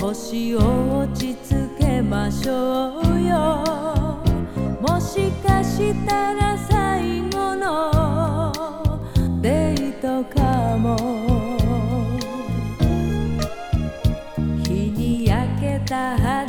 腰を落ち着けましょうよ。もしかしたら最後のデートかも。日に焼けた花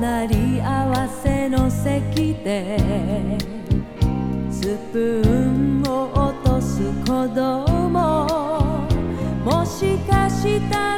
隣り合わせの席でスプーンを落とす子供。もしかしたら